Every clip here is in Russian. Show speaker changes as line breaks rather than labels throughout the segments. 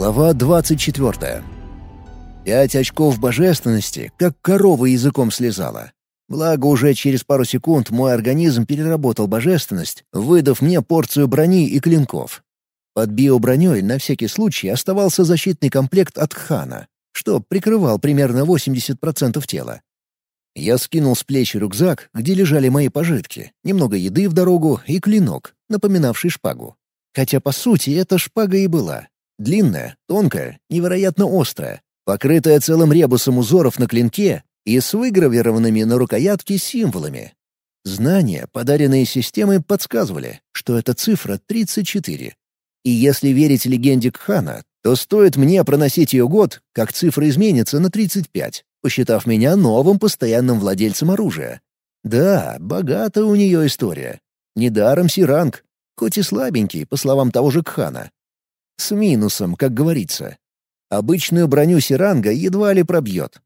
Глава 24. Пять очков божественности, как корова языком слезала. Благо, уже через пару секунд мой организм переработал божественность, выдав мне порцию брони и клинков. Под биоброней на всякий случай оставался защитный комплект от Хана, что прикрывал примерно 80% тела. Я скинул с плеч рюкзак, где лежали мои пожитки, немного еды в дорогу и клинок, напоминавший шпагу. Хотя, по сути, эта шпага и была. Длинная, тонкая, невероятно острая, покрытая целым ребусом узоров на клинке и с выгравированными на рукоятке символами. Знания, подаренные системой, подсказывали, что это цифра 34. И если верить легенде Кхана, то стоит мне проносить ее год, как цифра изменится на 35, посчитав меня новым постоянным владельцем оружия. Да, богата у нее история. Недаром Сиранг, хоть и слабенький, по словам того же Кхана. С минусом, как говорится. Обычную броню Сиранга едва ли пробьет.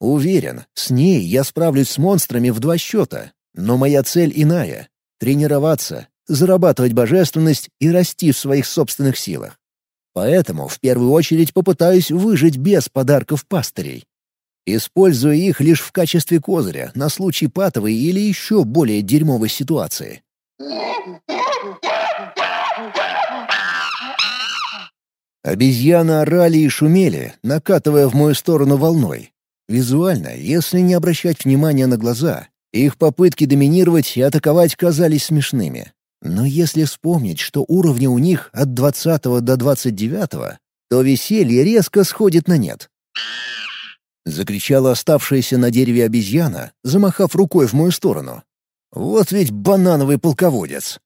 Уверен, с ней я справлюсь с монстрами в два счета, но моя цель иная — тренироваться, зарабатывать божественность и расти в своих собственных силах. Поэтому в первую очередь попытаюсь выжить без подарков пастырей. Используя их лишь в качестве козыря на случай патовой или еще более дерьмовой ситуации. Обезьяны орали и шумели, накатывая в мою сторону волной. Визуально, если не обращать внимания на глаза, их попытки доминировать и атаковать казались смешными. Но если вспомнить, что уровни у них от 20 до 29, то веселье резко сходит на нет. Закричала оставшаяся на дереве обезьяна, замахав рукой в мою сторону. Вот ведь банановый полководец.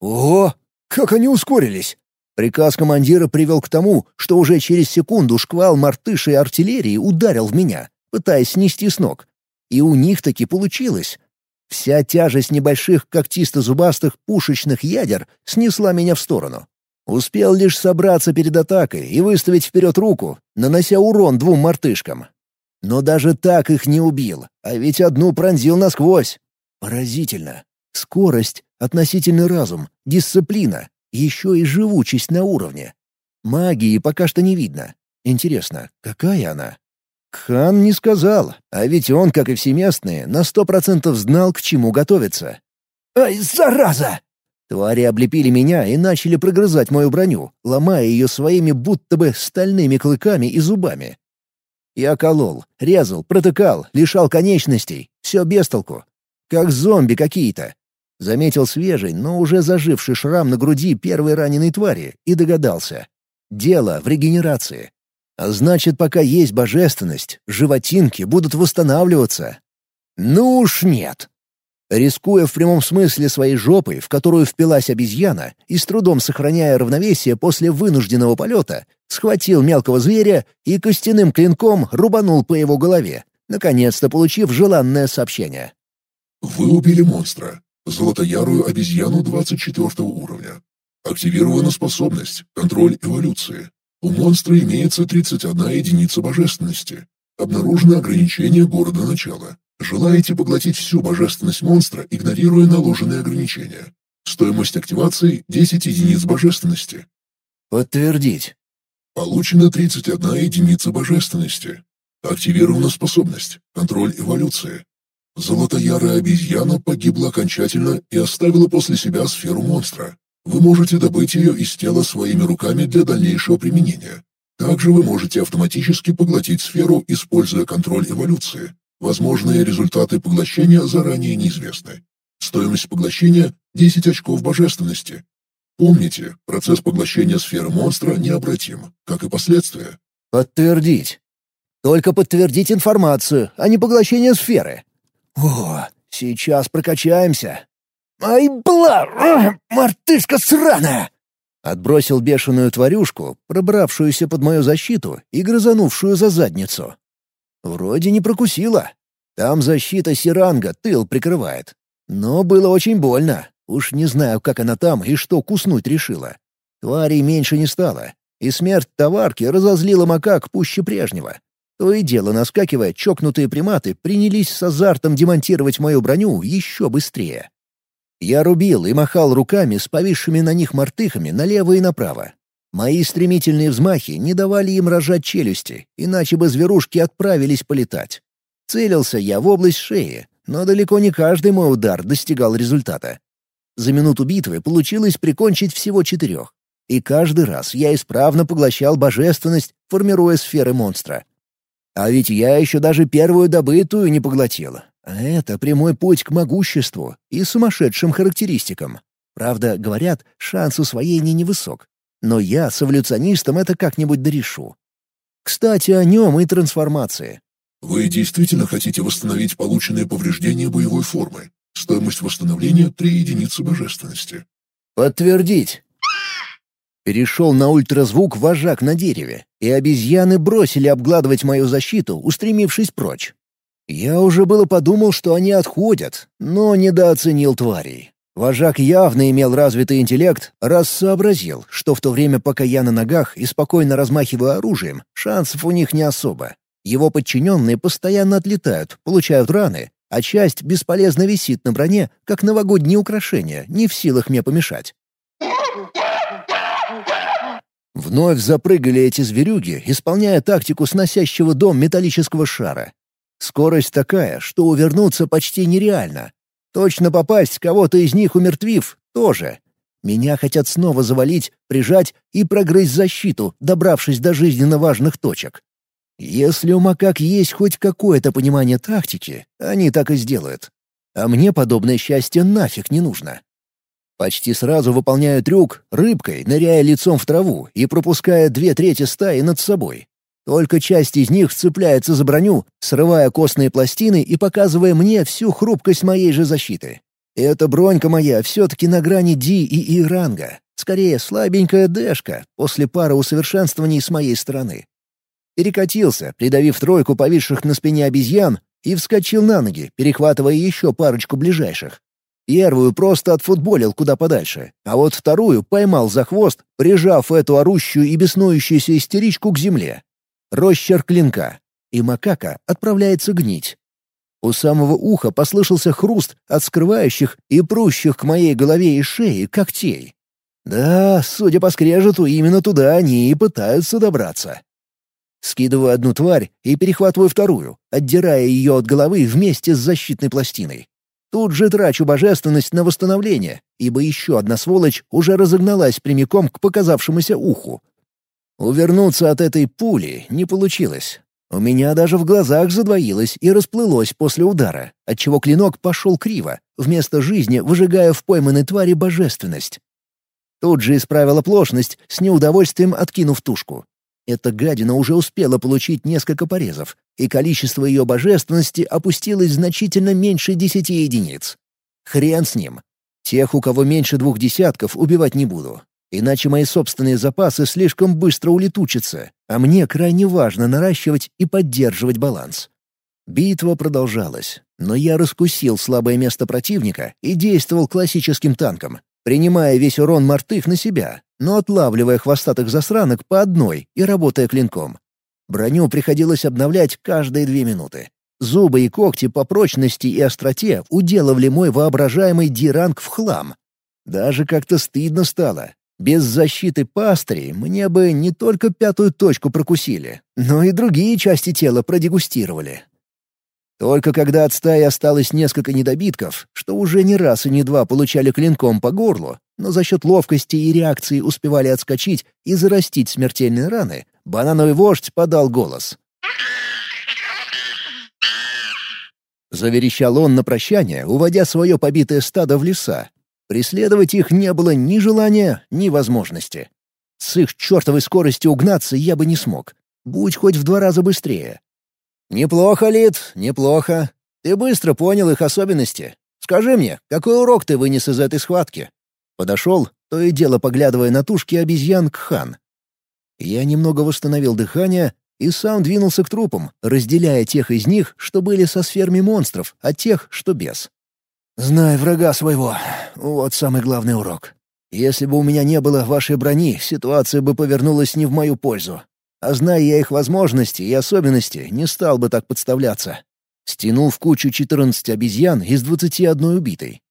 Ого, как они ускорились! Приказ командира привел к тому, что уже через секунду шквал мартышей артиллерии ударил в меня, пытаясь снести с ног. И у них таки получилось. Вся тяжесть небольших когтисто-зубастых пушечных ядер снесла меня в сторону. Успел лишь собраться перед атакой и выставить вперед руку, нанося урон двум мартышкам. Но даже так их не убил, а ведь одну пронзил насквозь. Поразительно. Скорость, относительный разум, дисциплина, еще и живучесть на уровне. Магии пока что не видно. Интересно, какая она? Хан не сказал, а ведь он, как и все местные, на сто процентов знал, к чему готовиться. «Ай, зараза!» Твари облепили меня и начали прогрызать мою броню, ломая ее своими будто бы стальными клыками и зубами. Я колол, резал, протыкал, лишал конечностей, все без толку. Как зомби какие-то. Заметил свежий, но уже заживший шрам на груди первой раненой твари и догадался. Дело в регенерации. А значит, пока есть божественность, животинки будут восстанавливаться. Ну уж нет. Рискуя в прямом смысле своей жопой, в которую впилась обезьяна, и с трудом сохраняя равновесие после вынужденного полета, схватил мелкого зверя и костяным клинком рубанул по его голове, наконец-то получив желанное сообщение.
«Вы убили монстра. Золотоярую обезьяну 24 уровня. Активирована способность «Контроль эволюции». У монстра имеется 31 единица божественности. Обнаружено ограничение города начала. Желаете поглотить всю божественность монстра, игнорируя наложенные ограничения. Стоимость активации — 10 единиц божественности.
Подтвердить.
Получено 31 единица божественности. Активирована способность «Контроль эволюции». Золотоярая обезьяна погибла окончательно и оставила после себя сферу монстра. Вы можете добыть ее из тела своими руками для дальнейшего применения. Также вы можете автоматически поглотить сферу, используя контроль эволюции. Возможные результаты поглощения заранее неизвестны. Стоимость поглощения – 10 очков божественности. Помните, процесс поглощения сферы монстра необратим, как и последствия.
Подтвердить. Только подтвердить информацию, а не поглощение сферы. О, сейчас прокачаемся. Ай, бла! Мартышка сраная! Отбросил бешеную тварюшку, пробравшуюся под мою защиту и грызанувшую за задницу. Вроде не прокусила. Там защита Сиранга тыл прикрывает. Но было очень больно. Уж не знаю, как она там и что куснуть решила. Тварей меньше не стало, и смерть товарки разозлила макак пуще прежнего. То и дело, наскакивая, чокнутые приматы принялись с азартом демонтировать мою броню еще быстрее. Я рубил и махал руками с повисшими на них мартыхами налево и направо. Мои стремительные взмахи не давали им рожать челюсти, иначе бы зверушки отправились полетать. Целился я в область шеи, но далеко не каждый мой удар достигал результата. За минуту битвы получилось прикончить всего четырех. И каждый раз я исправно поглощал божественность, формируя сферы монстра. А ведь я еще даже первую добытую не поглотил. А это прямой путь к могуществу и сумасшедшим характеристикам. Правда, говорят, шанс усвоения невысок. Но я с эволюционистом это как-нибудь дорешу. Кстати, о нем и трансформации.
Вы действительно хотите восстановить полученные повреждения боевой формы. Стоимость восстановления — 3 единицы божественности.
Подтвердить. Перешел на ультразвук вожак на дереве, и обезьяны бросили обгладывать мою защиту, устремившись прочь. Я уже было подумал, что они отходят, но недооценил тварей. Вожак явно имел развитый интеллект, раз сообразил, что в то время, пока я на ногах и спокойно размахиваю оружием, шансов у них не особо. Его подчиненные постоянно отлетают, получают раны, а часть бесполезно висит на броне, как новогодние украшения, не в силах мне помешать. Вновь запрыгали эти зверюги, исполняя тактику сносящего дом металлического шара. Скорость такая, что увернуться почти нереально. Точно попасть кого-то из них умертвив — тоже. Меня хотят снова завалить, прижать и прогрызть защиту, добравшись до жизненно важных точек. Если у макак есть хоть какое-то понимание тактики, они так и сделают. А мне подобное счастье нафиг не нужно. Почти сразу выполняю трюк рыбкой, ныряя лицом в траву и пропуская две трети стаи над собой. Только часть из них цепляется за броню, срывая костные пластины и показывая мне всю хрупкость моей же защиты. Эта бронька моя все-таки на грани Ди и И ранга. Скорее, слабенькая Дэшка после пары усовершенствований с моей стороны. Перекатился, придавив тройку повисших на спине обезьян, и вскочил на ноги, перехватывая еще парочку ближайших. Первую просто отфутболил куда подальше, а вот вторую поймал за хвост, прижав эту орущую и беснующуюся истеричку к земле. Рощер клинка, и макака отправляется гнить. У самого уха послышался хруст от скрывающих и прущих к моей голове и шее когтей. Да, судя по скрежету, именно туда они и пытаются добраться. Скидываю одну тварь и перехватываю вторую, отдирая ее от головы вместе с защитной пластиной. Тут же трачу божественность на восстановление, ибо еще одна сволочь уже разогналась прямиком к показавшемуся уху. Увернуться от этой пули не получилось. У меня даже в глазах задвоилось и расплылось после удара, отчего клинок пошел криво, вместо жизни выжигая в пойманной твари божественность. Тут же исправила плошность, с неудовольствием откинув тушку. Эта гадина уже успела получить несколько порезов, и количество ее божественности опустилось значительно меньше десяти единиц. Хрен с ним. Тех, у кого меньше двух десятков, убивать не буду. Иначе мои собственные запасы слишком быстро улетучатся, а мне крайне важно наращивать и поддерживать баланс. Битва продолжалась, но я раскусил слабое место противника и действовал классическим танком, принимая весь урон мартых на себя, но отлавливая хвостатых засранок по одной и работая клинком. Броню приходилось обновлять каждые две минуты. Зубы и когти по прочности и остроте уделывали мой воображаемый диранг в хлам. Даже как-то стыдно стало. Без защиты пастырей мне бы не только пятую точку прокусили, но и другие части тела продегустировали. Только когда от стаи осталось несколько недобитков, что уже не раз и не два получали клинком по горлу, но за счет ловкости и реакции успевали отскочить и зарастить смертельные раны, банановый вождь подал голос. Заверещал он на прощание, уводя свое побитое стадо в леса. Преследовать их не было ни желания, ни возможности. С их чертовой скоростью угнаться я бы не смог. Будь хоть в два раза быстрее. «Неплохо, Лид, неплохо. Ты быстро понял их особенности. Скажи мне, какой урок ты вынес из этой схватки?» Подошел, то и дело поглядывая на тушки обезьян Кхан. Я немного восстановил дыхание и сам двинулся к трупам, разделяя тех из них, что были со сферами монстров, а тех, что без. «Знай врага своего. Вот самый главный урок. Если бы у меня не было вашей брони, ситуация бы повернулась не в мою пользу. А зная я их возможности и особенности, не стал бы так подставляться. Стянул в кучу 14 обезьян из 21 убитой.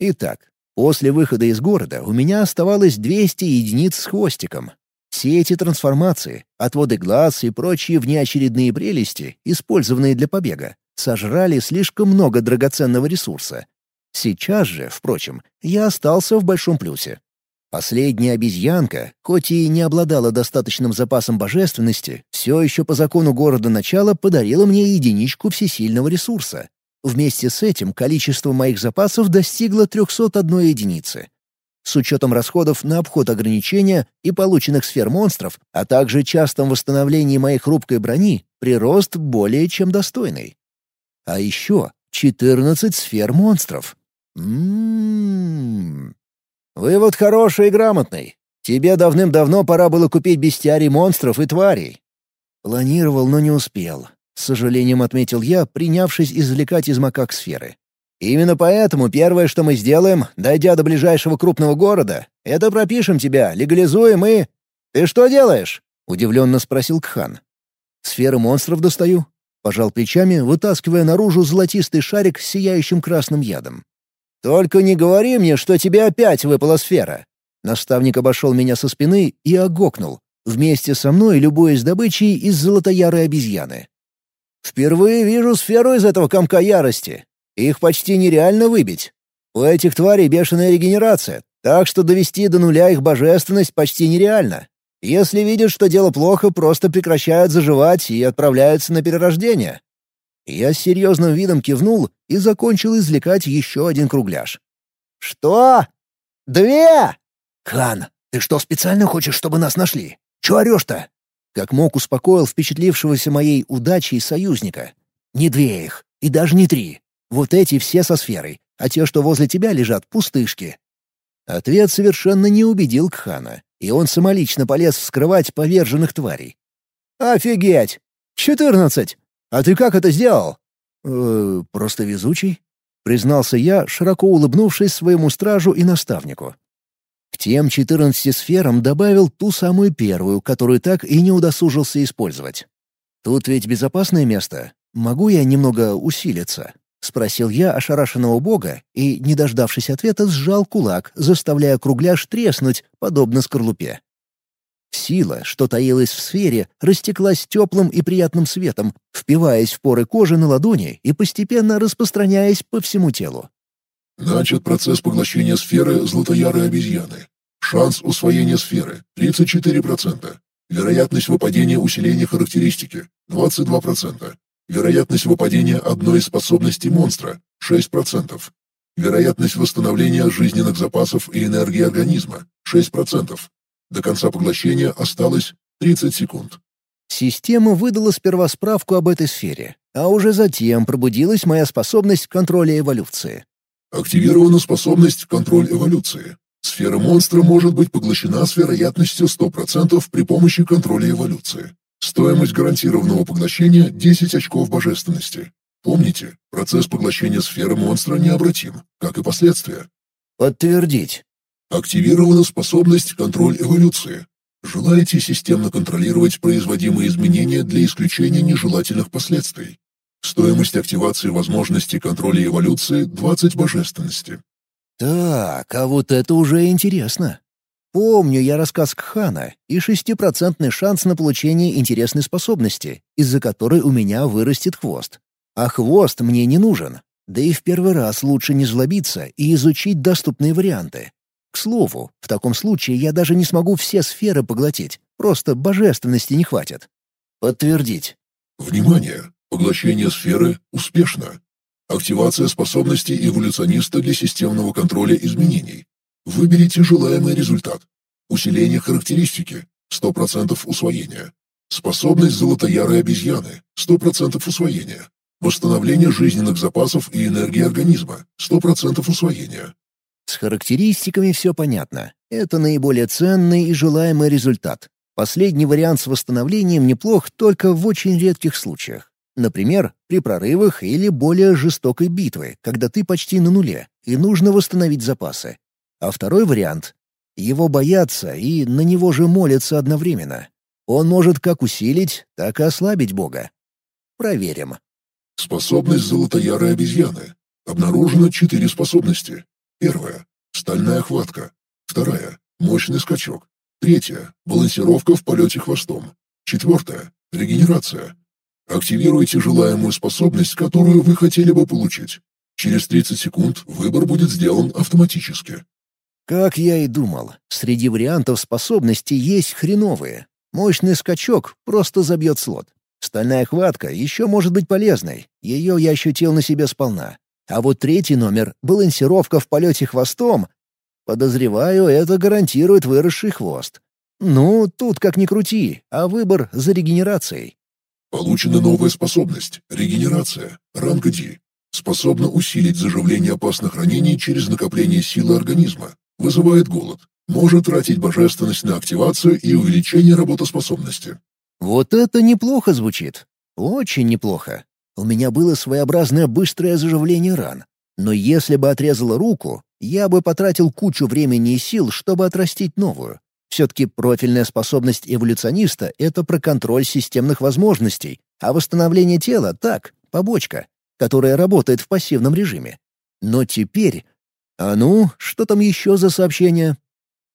Итак, после выхода из города у меня оставалось 200 единиц с хвостиком. Все эти трансформации, отводы глаз и прочие внеочередные прелести, использованные для побега, сожрали слишком много драгоценного ресурса. Сейчас же, впрочем, я остался в большом плюсе. Последняя обезьянка, хоть и не обладала достаточным запасом божественности, все еще по закону города начала подарила мне единичку всесильного ресурса. Вместе с этим количество моих запасов достигло 301 единицы. С учетом расходов на обход ограничения и полученных сфер монстров, а также частом восстановлении моей хрупкой брони, прирост более чем достойный. А еще 14 сфер монстров. Ммм. Вывод хороший и грамотный. Тебе давным-давно пора было купить бестиарий монстров и тварей. Планировал, но не успел. С сожалением отметил я, принявшись извлекать из макак сферы. Именно поэтому первое, что мы сделаем, дойдя до ближайшего крупного города, это пропишем тебя, легализуем и... Ты что делаешь? Удивленно спросил Кхан. Сферы монстров достаю. Пожал плечами, вытаскивая наружу золотистый шарик с сияющим красным ядом. «Только не говори мне, что тебе опять выпала сфера!» Наставник обошел меня со спины и огокнул, вместе со мной любуясь добычей из золотоярой обезьяны. «Впервые вижу сферу из этого комка ярости. Их почти нереально выбить. У этих тварей бешеная регенерация, так что довести до нуля их божественность почти нереально. Если видят, что дело плохо, просто прекращают заживать и отправляются на перерождение. Я с серьезным видом кивнул и закончил извлекать еще один кругляш. «Что? Две?» «Хан, ты что, специально хочешь, чтобы нас нашли? Чего орешь-то?» Как мог успокоил впечатлившегося моей удачей союзника. «Не две их, и даже не три. Вот эти все со сферой, а те, что возле тебя лежат, пустышки». Ответ совершенно не убедил Кхана, и он самолично полез вскрывать поверженных тварей. «Офигеть! Четырнадцать! А ты как это сделал?» «Э, «Просто везучий», — признался я, широко улыбнувшись своему стражу и наставнику. К тем четырнадцати сферам добавил ту самую первую, которую так и не удосужился использовать. «Тут ведь безопасное место. Могу я немного усилиться?» — спросил я ошарашенного бога и, не дождавшись ответа, сжал кулак, заставляя кругляш треснуть, подобно скорлупе. Сила, что таилась в сфере, растеклась теплым и приятным светом, впиваясь в поры кожи на ладони и постепенно распространяясь по всему телу.
Начат процесс поглощения сферы златоярой обезьяны. Шанс усвоения сферы — 34%. Вероятность выпадения усиления характеристики — 22%. Вероятность выпадения одной из способностей монстра — 6%. Вероятность восстановления жизненных запасов и энергии организма — 6%. До конца поглощения осталось 30 секунд.
Система выдала сперва справку об этой сфере, а уже затем пробудилась моя способность контроля эволюции.
Активирована способность контроль эволюции. Сфера монстра может быть поглощена с вероятностью 100% при помощи контроля эволюции. Стоимость гарантированного поглощения — 10 очков божественности. Помните, процесс поглощения сферы монстра необратим, как и последствия.
Подтвердить.
Активирована способность «Контроль эволюции». Желаете системно контролировать производимые изменения для исключения нежелательных последствий. Стоимость активации возможности контроля эволюции – 20 божественности.
Так, а вот это уже интересно. Помню я рассказ Кхана и шестипроцентный шанс на получение интересной способности, из-за которой у меня вырастет хвост. А хвост мне не нужен. Да и в первый раз лучше не злобиться и изучить доступные варианты. К слову, в таком случае я даже не смогу все сферы поглотить, просто божественности не хватит. Подтвердить.
Внимание! Поглощение сферы успешно. Активация способности эволюциониста для системного контроля изменений. Выберите желаемый результат. Усиление характеристики. 100% усвоения. Способность золотоярой обезьяны. 100% усвоения. Восстановление жизненных запасов и энергии организма. 100% усвоения.
С характеристиками все понятно. Это наиболее ценный и желаемый результат. Последний вариант с восстановлением неплох только в очень редких случаях. Например, при прорывах или более жестокой битве, когда ты почти на нуле, и нужно восстановить запасы. А второй вариант — его боятся и на него же молятся одновременно. Он может как усилить, так и ослабить Бога. Проверим.
Способность золотоярой обезьяны. Обнаружено четыре способности. Первая — стальная хватка. Вторая — мощный скачок. Третье — балансировка в полете хвостом. Четвертое — регенерация. Активируйте желаемую способность, которую вы хотели бы получить. Через 30 секунд выбор будет сделан автоматически.
Как я и думал, среди вариантов способностей есть хреновые. Мощный скачок просто забьет слот. Стальная хватка еще может быть полезной, ее я ощутил на себе сполна. А вот третий номер — балансировка в полете хвостом. Подозреваю, это гарантирует выросший хвост. Ну, тут как ни крути, а выбор за регенерацией.
Получена новая способность — регенерация, ранг D. Способна усилить заживление опасных ранений через накопление силы организма. Вызывает голод. Может тратить божественность на активацию и увеличение работоспособности.
Вот это неплохо звучит. Очень неплохо. У меня было своеобразное быстрое заживление ран. Но если бы отрезала руку, я бы потратил кучу времени и сил, чтобы отрастить новую. Все-таки профильная способность эволюциониста — это про контроль системных возможностей, а восстановление тела — так, побочка, которая работает в пассивном режиме. Но теперь... А ну, что там еще за сообщение?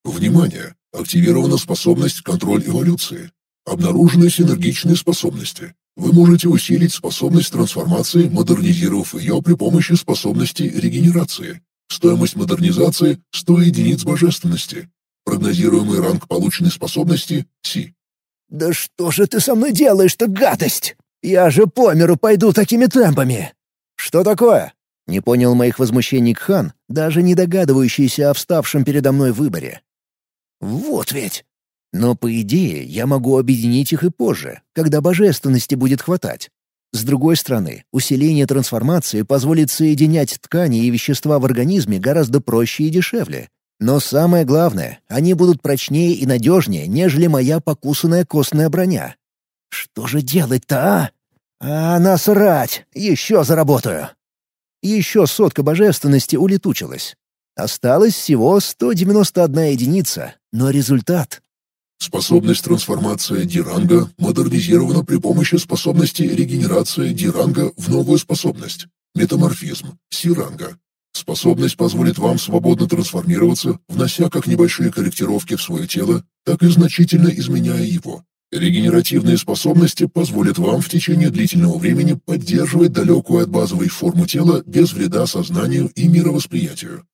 Внимание! Активирована способность «Контроль эволюции». Обнаружены синергичные способности. Вы можете усилить способность трансформации, модернизировав ее при помощи способности регенерации. Стоимость модернизации — 100 единиц божественности. Прогнозируемый ранг полученной способности — Си.
«Да что же ты со мной делаешь-то, гадость? Я же по миру пойду такими темпами!» «Что такое?» — не понял моих возмущений Кхан, даже не догадывающийся о вставшем передо мной выборе. «Вот ведь! Но, по идее, я могу объединить их и позже, когда божественности будет хватать. С другой стороны, усиление трансформации позволит соединять ткани и вещества в организме гораздо проще и дешевле. Но самое главное, они будут прочнее и надежнее, нежели моя покусанная костная броня. Что же делать-то, а? А насрать! Еще заработаю! Еще сотка божественности улетучилась. Осталось всего 191 единица, но результат
Способность трансформация Диранга модернизирована при помощи способности регенерация Диранга в новую способность — метаморфизм Сиранга. Способность позволит вам свободно трансформироваться, внося как небольшие корректировки в свое тело, так и значительно изменяя его. Регенеративные способности позволят вам в течение длительного времени поддерживать далекую от базовой форму тела без вреда сознанию и мировосприятию.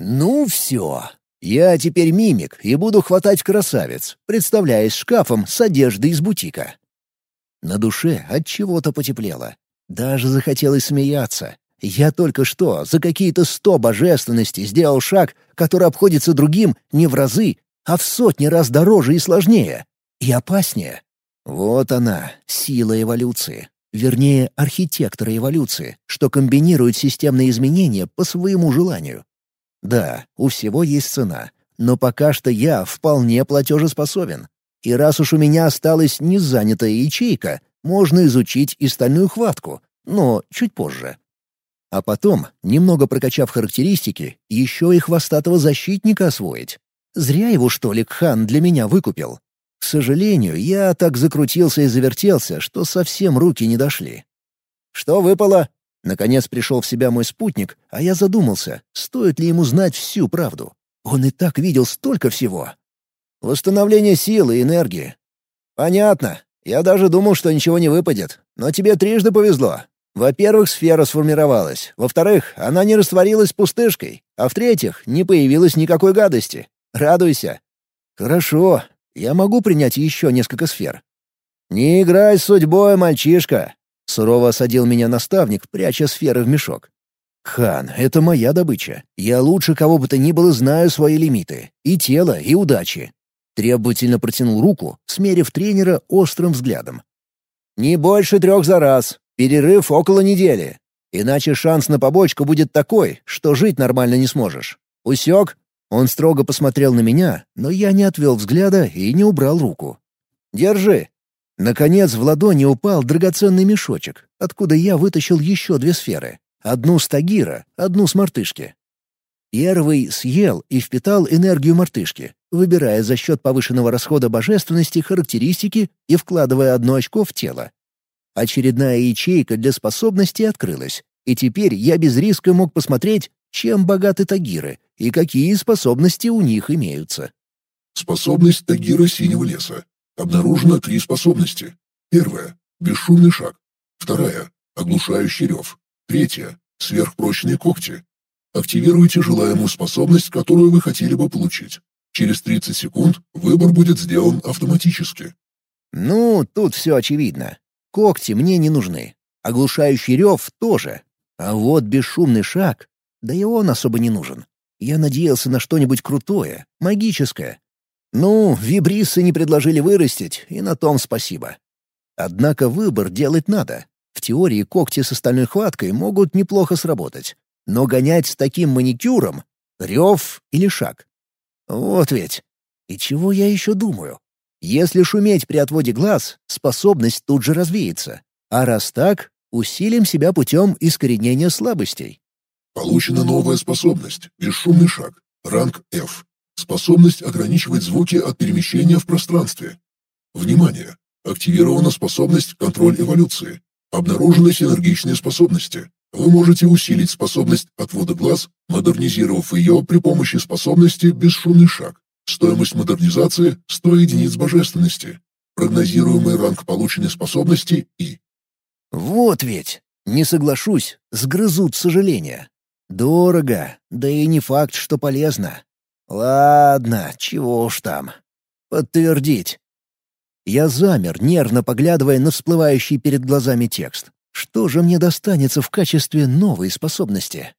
«Ну все, я теперь мимик и буду хватать красавец, представляясь шкафом с одеждой из бутика. На душе от чего-то потеплело. Даже захотелось смеяться. Я только что за какие-то сто божественностей сделал шаг, который обходится другим не в разы, а в сотни раз дороже и сложнее. И опаснее. Вот она, сила эволюции. Вернее, архитектора эволюции, что комбинирует системные изменения по своему желанию. Да, у всего есть цена, но пока что я вполне платежеспособен. И раз уж у меня осталась незанятая ячейка, можно изучить и стальную хватку, но чуть позже. А потом, немного прокачав характеристики, еще и хвостатого защитника освоить. Зря его, что ли, Кхан для меня выкупил. К сожалению, я так закрутился и завертелся, что совсем руки не дошли. «Что выпало?» Наконец пришел в себя мой спутник, а я задумался, стоит ли ему знать всю правду. Он и так видел столько всего. Восстановление силы и энергии. Понятно. Я даже думал, что ничего не выпадет. Но тебе трижды повезло. Во-первых, сфера сформировалась. Во-вторых, она не растворилась пустышкой. А в-третьих, не появилось никакой гадости. Радуйся. Хорошо. Я могу принять еще несколько сфер. Не играй с судьбой, мальчишка. Сурово осадил меня наставник, пряча сферы в мешок. «Хан, это моя добыча. Я лучше кого бы то ни было знаю свои лимиты. И тело, и удачи». Требовательно протянул руку, смерив тренера острым взглядом. «Не больше трех за раз. Перерыв около недели. Иначе шанс на побочку будет такой, что жить нормально не сможешь. Усек?» Он строго посмотрел на меня, но я не отвел взгляда и не убрал руку. «Держи. Наконец в ладони упал драгоценный мешочек, откуда я вытащил еще две сферы. Одну с Тагира, одну с мартышки. Первый съел и впитал энергию мартышки, выбирая за счет повышенного расхода божественности характеристики и вкладывая одно очко в тело. Очередная ячейка для способностей открылась, и теперь я без риска мог посмотреть, чем богаты Тагиры и какие способности у них имеются.
Способность Тагира Синего Леса. Обнаружено три способности. Первая — бесшумный шаг. Вторая — оглушающий рев. Третья — сверхпрочные когти. Активируйте желаемую способность, которую вы хотели бы получить. Через 30 секунд выбор будет сделан автоматически.
Ну, тут все очевидно. Когти мне не нужны. Оглушающий рев тоже. А вот бесшумный шаг, да и он особо не нужен. Я надеялся на что-нибудь крутое, магическое. Ну, вибрисы не предложили вырастить, и на том спасибо. Однако выбор делать надо. В теории когти с остальной хваткой могут неплохо сработать. Но гонять с таким маникюром — рев или шаг. Вот ведь. И чего я еще думаю? Если шуметь при отводе глаз, способность тут же развеется. А раз так, усилим себя путем искоренения слабостей.
Получена новая способность — бесшумный шаг, ранг F. Способность ограничивать звуки от перемещения в пространстве. Внимание! Активирована способность «Контроль эволюции». Обнаружены синергичные способности. Вы можете усилить способность отвода глаз, модернизировав ее при помощи способности «Бесшумный шаг». Стоимость модернизации – 100 единиц божественности. Прогнозируемый ранг полученной способности И.
Вот ведь! Не соглашусь, сгрызут сожаления. Дорого, да и не факт, что полезно. Ладно, чего уж там. Подтвердить. Я замер, нервно поглядывая на всплывающий перед глазами текст. Что же мне достанется в качестве новой способности?